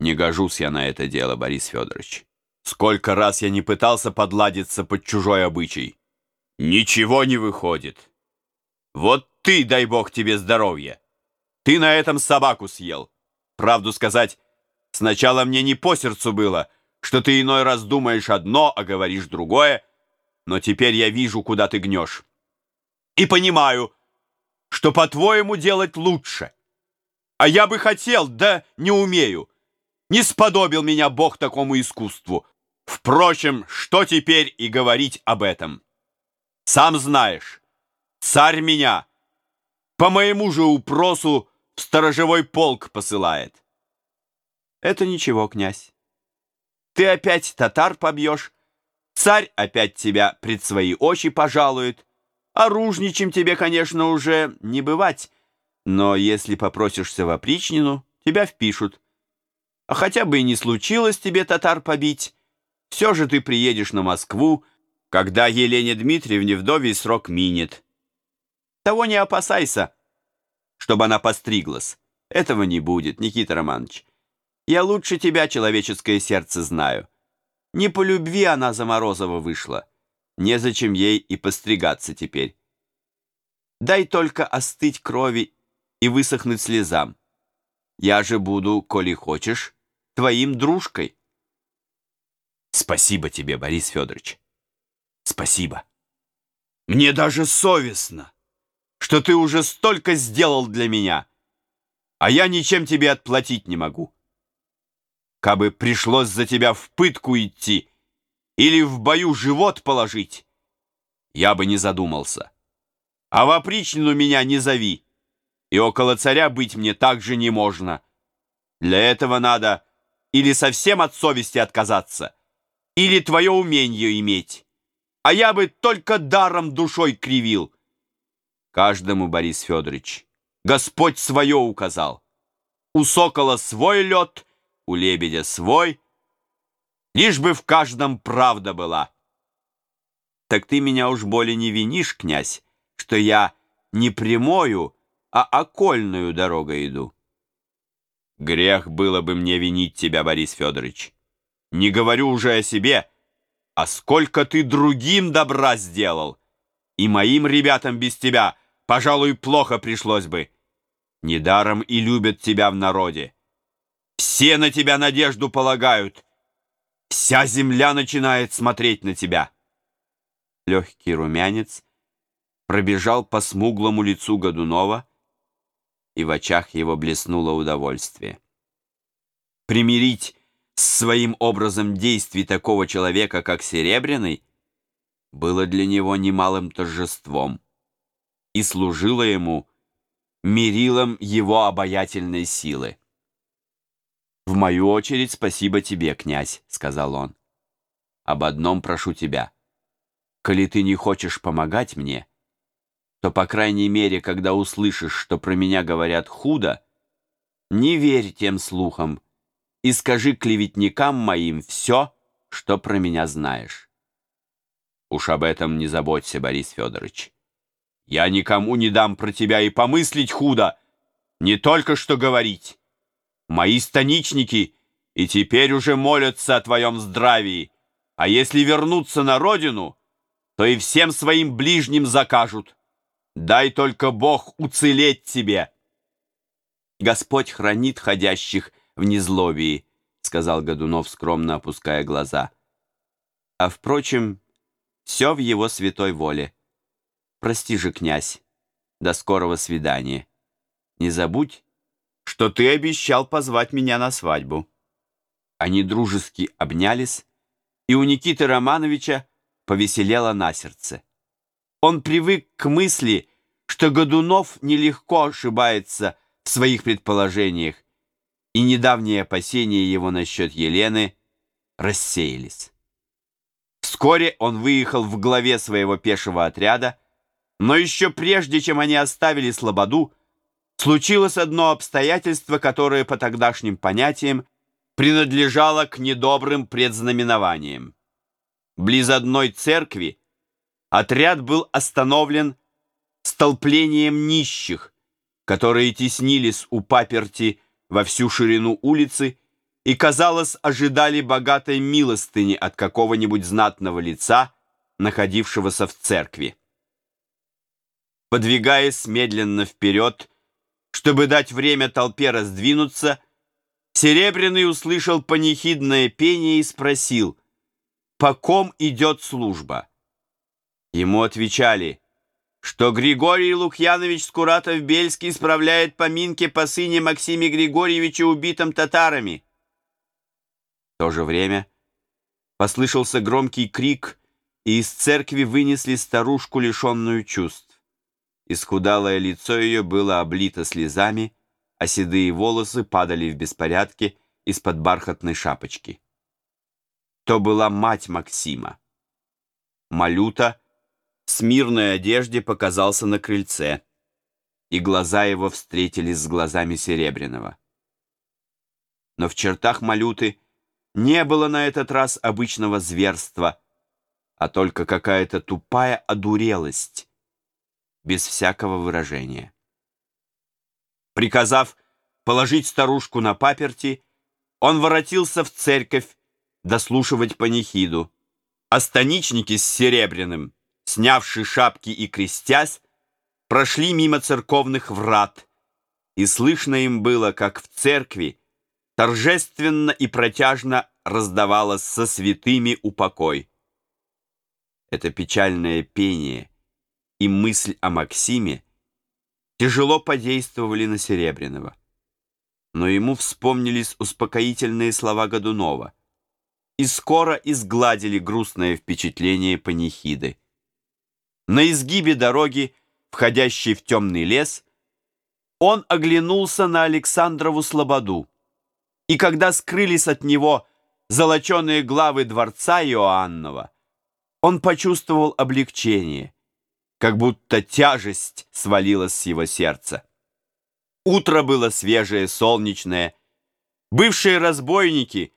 Не гожусь я на это дело, Борис Федорович. Сколько раз я не пытался подладиться под чужой обычай. Ничего не выходит. Вот ты, дай бог тебе здоровья. Ты на этом собаку съел. Правду сказать, сначала мне не по сердцу было, что ты иной раз думаешь одно, а говоришь другое, но теперь я вижу, куда ты гнешь. И понимаю, что, по-твоему, делать лучше. А я бы хотел, да не умею. Не сподобил меня Бог такому искусству. Впрочем, что теперь и говорить об этом? Сам знаешь, царь меня по моему же упросу в сторожевой полк посылает. Это ничего, князь. Ты опять татар побьешь, царь опять тебя пред свои очи пожалует, оружничем тебе, конечно, уже не бывать, но если попросишься в опричнину, тебя впишут. А хотя бы и не случилось тебе татар побить, все же ты приедешь на Москву, когда Елене Дмитриевне вдовий срок минет. Того не опасайся, чтобы она постриглась. Этого не будет, Никита Романович. Я лучше тебя человеческое сердце знаю. Не по любви она за Морозова вышла. Незачем ей и постригаться теперь. Дай только остыть крови и высохнуть слезам. Я же буду, коли хочешь, твоим дружкой. Спасибо тебе, Борис Федорович. Спасибо. Мне даже совестно, что ты уже столько сделал для меня, а я ничем тебе отплатить не могу. Кабы пришлось за тебя в пытку идти или в бою живот положить, я бы не задумался. А в опричнину меня не зови, и около царя быть мне также не можно. Для этого надо или совсем от совести отказаться, или твое умение иметь. А я бы только даром душой кривил. Каждому, Борис Федорович, Господь свое указал. У сокола свой лед, у лебедя свой, лишь бы в каждом правда была. Так ты меня уж более не винишь, князь, что я не прямою, а окольную дорогой иду. Грех было бы мне винить тебя, Борис Федорович. Не говорю уже о себе, а сколько ты другим добра сделал. И моим ребятам без тебя, пожалуй, плохо пришлось бы. Недаром и любят тебя в народе. Все на тебя надежду полагают. Вся земля начинает смотреть на тебя. Легкий румянец пробежал по смуглому лицу Годунова, и в очах его блеснуло удовольствие. Примирить с своим образом действий такого человека, как Серебряный, было для него немалым торжеством и служило ему мерилом его обаятельной силы. «В мою очередь спасибо тебе, князь», — сказал он. «Об одном прошу тебя. Коли ты не хочешь помогать мне, — то, по крайней мере, когда услышишь, что про меня говорят худо, не верь тем слухам и скажи клеветникам моим все, что про меня знаешь. Уж об этом не заботься, Борис Федорович. Я никому не дам про тебя и помыслить худо, не только что говорить. Мои станичники и теперь уже молятся о твоем здравии, а если вернуться на родину, то и всем своим ближним закажут. Дай только Бог уцелеть тебе. Господь хранит ходящих в незлобии, сказал Годунов, скромно опуская глаза. А впрочем, все в его святой воле. Прости же, князь, до скорого свидания. Не забудь, что ты обещал позвать меня на свадьбу. Они дружески обнялись, и у Никиты Романовича повеселело на сердце. Он привык к мысли, что Годунов нелегко ошибается в своих предположениях, и недавние опасения его насчет Елены рассеялись. Вскоре он выехал в главе своего пешего отряда, но еще прежде, чем они оставили Слободу, случилось одно обстоятельство, которое по тогдашним понятиям принадлежало к недобрым предзнаменованиям. Близ одной церкви отряд был остановлен столплением нищих, которые теснились у паперти во всю ширину улицы и, казалось, ожидали богатой милостыни от какого-нибудь знатного лица, находившегося в церкви. Подвигаясь медленно вперед, чтобы дать время толпе раздвинуться, Серебряный услышал панихидное пение и спросил, по ком идет служба. Ему отвечали, что Григорий Лукьянович Скуратов-Бельский справляет поминки по сыне Максиме Григорьевиче, убитым татарами. В то же время послышался громкий крик, и из церкви вынесли старушку, лишенную чувств. Исхудалое лицо ее было облито слезами, а седые волосы падали в беспорядке из-под бархатной шапочки. То была мать Максима. Малюта смирной одежде показался на крыльце, и глаза его встретились с глазами Серебряного. Но в чертах Малюты не было на этот раз обычного зверства, а только какая-то тупая одурелость, без всякого выражения. Приказав положить старушку на паперти, он воротился в церковь дослушивать панихиду. А станичники с Серебряным, снявши шапки и крестясь, прошли мимо церковных врат, и слышно им было, как в церкви торжественно и протяжно раздавалось со святыми упокой. Это печальное пение и мысль о Максиме тяжело подействовали на Серебряного. Но ему вспомнились успокоительные слова Годунова и скоро изгладили грустное впечатление панихиды. На изгибе дороги, входящей в темный лес, он оглянулся на Александрову слободу, и когда скрылись от него золоченые главы дворца Иоаннова, он почувствовал облегчение — как будто тяжесть свалилась с его сердца. Утро было свежее, солнечное. Бывшие разбойники,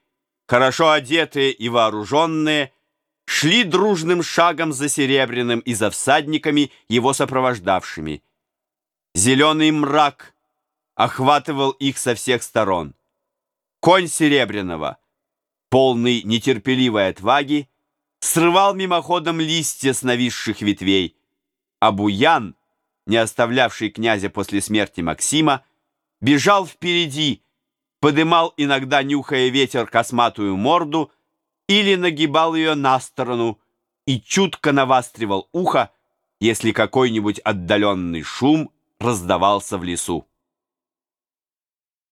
хорошо одетые и вооруженные, шли дружным шагом за Серебряным и за всадниками, его сопровождавшими. Зеленый мрак охватывал их со всех сторон. Конь Серебряного, полный нетерпеливой отваги, срывал мимоходом листья с нависших ветвей, а Буян, не оставлявший князя после смерти Максима, бежал впереди, подымал иногда, нюхая ветер, косматую морду или нагибал ее на сторону и чутко навастривал ухо, если какой-нибудь отдаленный шум раздавался в лесу.